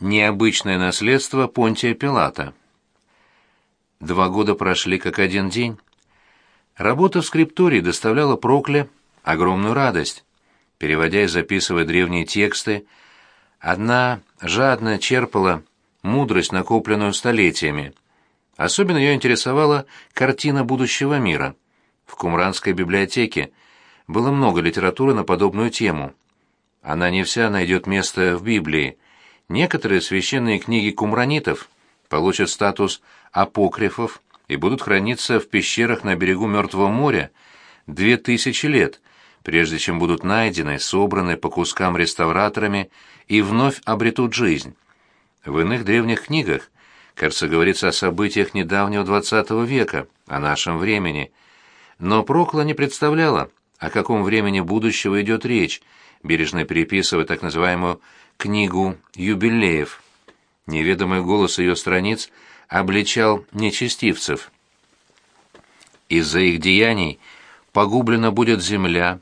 Необычное наследство Понтия Пилата. Два года прошли как один день. Работа в скриптории доставляла Прокле огромную радость. Переводя и записывая древние тексты, одна жадно черпала мудрость, накопленную столетиями. Особенно ее интересовала картина будущего мира. В Кумранской библиотеке было много литературы на подобную тему. Она не вся найдет место в Библии, Некоторые священные книги кумранитов получат статус апокрифов и будут храниться в пещерах на берегу Мертвого моря две тысячи лет, прежде чем будут найдены, собраны по кускам реставраторами и вновь обретут жизнь. В иных древних книгах, кажется, говорится о событиях недавнего XX века, о нашем времени. Но Прокла не представляла, о каком времени будущего идет речь, бережно переписывая так называемую книгу юбилеев. Неведомый голос ее страниц обличал нечестивцев. Из-за их деяний погублена будет земля,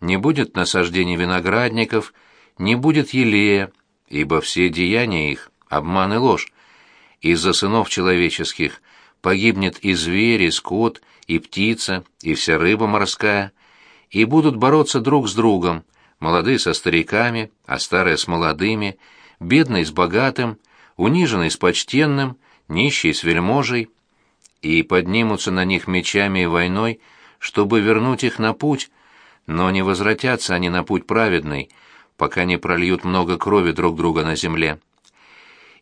не будет насаждений виноградников, не будет елея, ибо все деяния их — обман и ложь. Из-за сынов человеческих погибнет и зверь, и скот, и птица, и вся рыба морская, и будут бороться друг с другом, молодые со стариками, а старые с молодыми, бедный с богатым, униженный с почтенным, нищий с вельможей, и поднимутся на них мечами и войной, чтобы вернуть их на путь, но не возвратятся они на путь праведный, пока не прольют много крови друг друга на земле.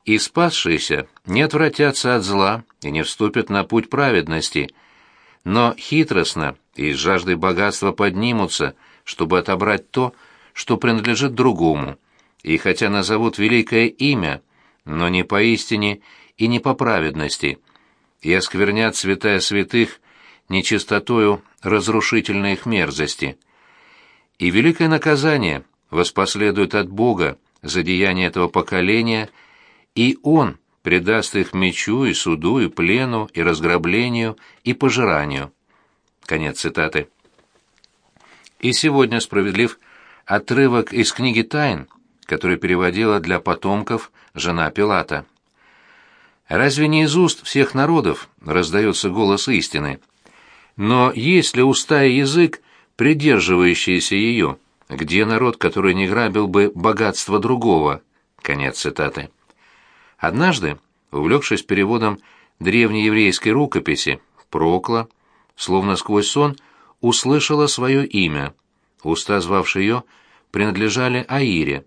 И спасшиеся не отвратятся от зла и не вступят на путь праведности, но хитростно и с жаждой богатства поднимутся, чтобы отобрать то, что принадлежит другому, и хотя назовут великое имя, но не поистине и не по праведности, и осквернят святая святых нечистотою разрушительной их мерзости. И великое наказание воспоследует от Бога за деяние этого поколения, и Он предаст их мечу и суду, и плену, и разграблению, и пожиранию. Конец цитаты. И сегодня справедлив Отрывок из книги «Тайн», который переводила для потомков жена Пилата. Разве не из уст всех народов раздается голос истины? Но есть ли уста и язык, придерживающиеся ее? Где народ, который не грабил бы богатство другого? Конец цитаты. Однажды, увлекшись переводом древнееврейской рукописи, Прокла, словно сквозь сон, услышала свое имя. Уста, звавшие ее, принадлежали Аире.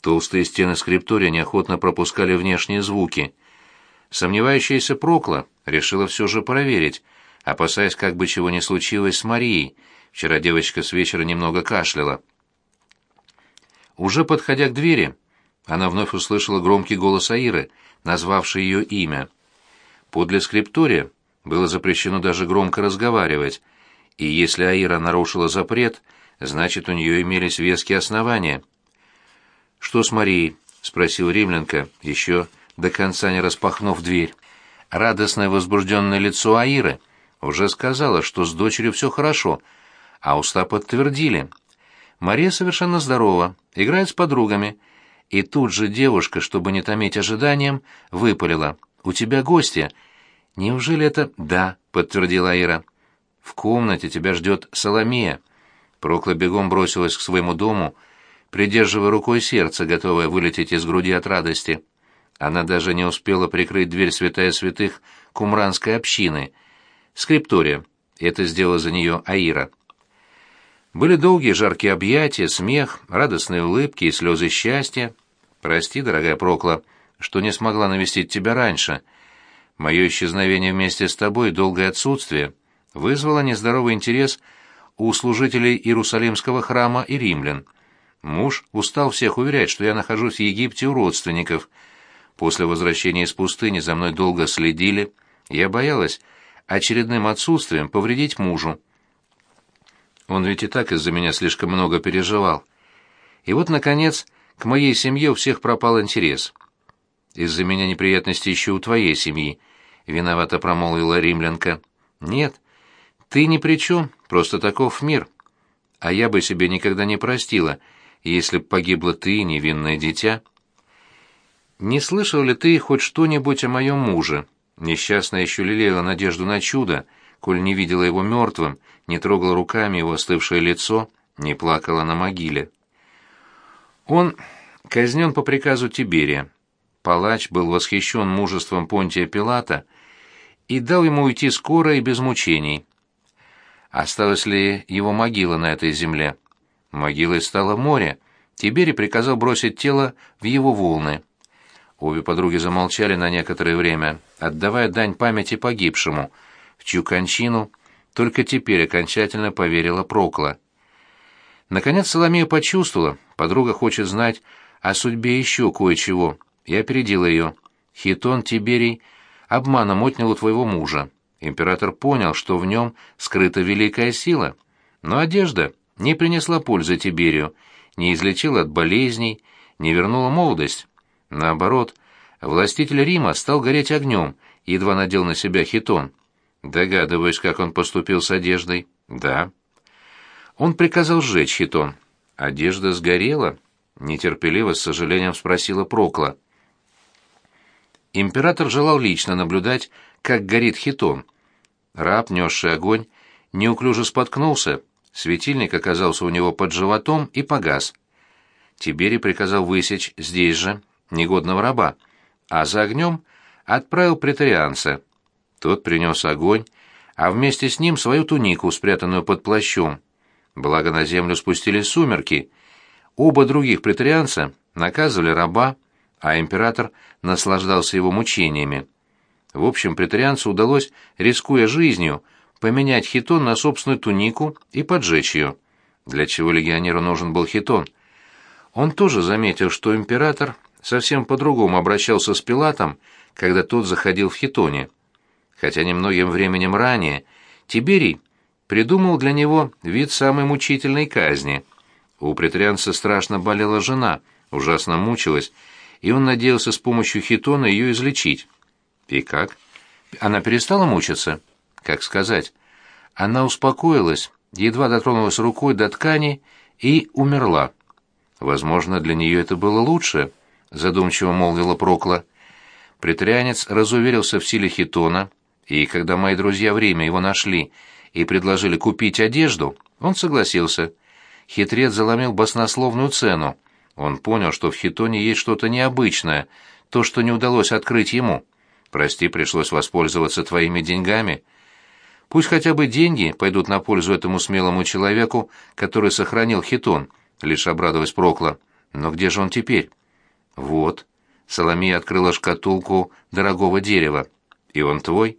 Толстые стены скриптория неохотно пропускали внешние звуки. Сомневающаяся Прокла решила все же проверить, опасаясь, как бы чего не случилось с Марией. Вчера девочка с вечера немного кашляла. Уже подходя к двери, она вновь услышала громкий голос Аиры, назвавший ее имя. Подле скриптория было запрещено даже громко разговаривать, и если Аира нарушила запрет — значит, у нее имелись веские основания. «Что с Марией?» — спросил Римленко, еще до конца не распахнув дверь. Радостное возбужденное лицо Аиры уже сказала, что с дочерью все хорошо, а уста подтвердили. Мария совершенно здорова, играет с подругами. И тут же девушка, чтобы не томить ожиданием, выпалила. «У тебя гости». «Неужели это...» «Да», — подтвердила Аира. «В комнате тебя ждет Соломея». Прокла бегом бросилась к своему дому, придерживая рукой сердце, готовое вылететь из груди от радости. Она даже не успела прикрыть дверь святая святых кумранской общины. Скриптория. Это сделала за нее Аира. Были долгие жаркие объятия, смех, радостные улыбки и слезы счастья. «Прости, дорогая Прокла, что не смогла навестить тебя раньше. Мое исчезновение вместе с тобой долгое отсутствие вызвало нездоровый интерес у служителей Иерусалимского храма и римлян. Муж устал всех уверять, что я нахожусь в Египте у родственников. После возвращения из пустыни за мной долго следили. Я боялась очередным отсутствием повредить мужу. Он ведь и так из-за меня слишком много переживал. И вот, наконец, к моей семье у всех пропал интерес. Из-за меня неприятности еще у твоей семьи, — виновато промолвила римлянка. Нет, ты ни при чем, просто таков мир. А я бы себе никогда не простила, если б погибла ты, невинное дитя. «Не слышал ли ты хоть что-нибудь о моем муже?» Несчастная еще лелеяла надежду на чудо, коль не видела его мертвым, не трогала руками его остывшее лицо, не плакала на могиле. Он казнен по приказу Тиберия. Палач был восхищен мужеством Понтия Пилата и дал ему уйти скоро и без мучений. Осталась ли его могила на этой земле? Могилой стало море. Тиберий приказал бросить тело в его волны. Обе подруги замолчали на некоторое время, отдавая дань памяти погибшему, в чью кончину только теперь окончательно поверила Прокла. Наконец Соломея почувствовала, подруга хочет знать о судьбе еще кое-чего, и опередила ее. Хитон Тиберий обманом отнял у твоего мужа. Император понял, что в нем скрыта великая сила, но одежда не принесла пользы Тиберию, не излечила от болезней, не вернула молодость. Наоборот, властитель Рима стал гореть огнем, едва надел на себя хитон. Догадываюсь, как он поступил с одеждой. Да. Он приказал сжечь хитон. Одежда сгорела? Нетерпеливо, с сожалением спросила Прокла. Император желал лично наблюдать, как горит хитон. Раб, несший огонь, неуклюже споткнулся, светильник оказался у него под животом и погас. Тиберий приказал высечь здесь же негодного раба, а за огнем отправил претарианца. Тот принес огонь, а вместе с ним свою тунику, спрятанную под плащом. Благо на землю спустились сумерки. Оба других претарианца наказывали раба, а император наслаждался его мучениями. В общем, претарианцу удалось, рискуя жизнью, поменять хитон на собственную тунику и поджечь ее. Для чего легионеру нужен был хитон? Он тоже заметил, что император совсем по-другому обращался с Пилатом, когда тот заходил в хитоне. Хотя немногим временем ранее Тиберий придумал для него вид самой мучительной казни. У претарианца страшно болела жена, ужасно мучилась, и он надеялся с помощью хитона ее излечить. И как? Она перестала мучиться? Как сказать? Она успокоилась, едва дотронулась рукой до ткани и умерла. Возможно, для нее это было лучше, задумчиво молвила Прокла. Притрианец разуверился в силе хитона, и когда мои друзья в Риме его нашли и предложили купить одежду, он согласился. Хитрец заломил баснословную цену. Он понял, что в хитоне есть что-то необычное, то, что не удалось открыть ему. Прости, пришлось воспользоваться твоими деньгами. Пусть хотя бы деньги пойдут на пользу этому смелому человеку, который сохранил хитон, лишь обрадовалась Прокла. Но где же он теперь? Вот. Соломия открыла шкатулку дорогого дерева. И он твой?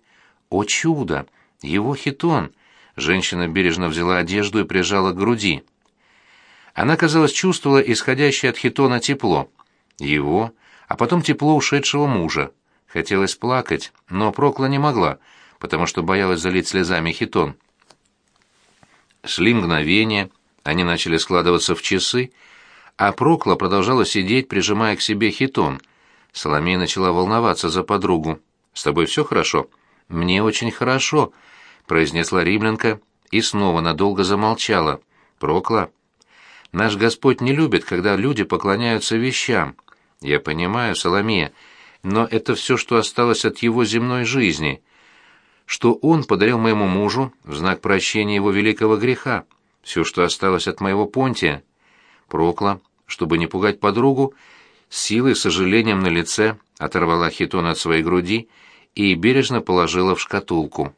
О чудо! Его хитон! Женщина бережно взяла одежду и прижала к груди. Она, казалось, чувствовала исходящее от хитона тепло. Его, а потом тепло ушедшего мужа. Хотелось плакать, но Прокла не могла, потому что боялась залить слезами хитон. Шли мгновения, они начали складываться в часы, а Прокла продолжала сидеть, прижимая к себе хитон. Соломея начала волноваться за подругу. «С тобой все хорошо?» «Мне очень хорошо», — произнесла римлянка и снова надолго замолчала. «Прокла, Наш Господь не любит, когда люди поклоняются вещам. Я понимаю, Соломея, но это все, что осталось от его земной жизни, что он подарил моему мужу в знак прощения его великого греха, все, что осталось от моего понтия. Прокла, чтобы не пугать подругу, с силой и сожалением на лице оторвала хитон от своей груди и бережно положила в шкатулку.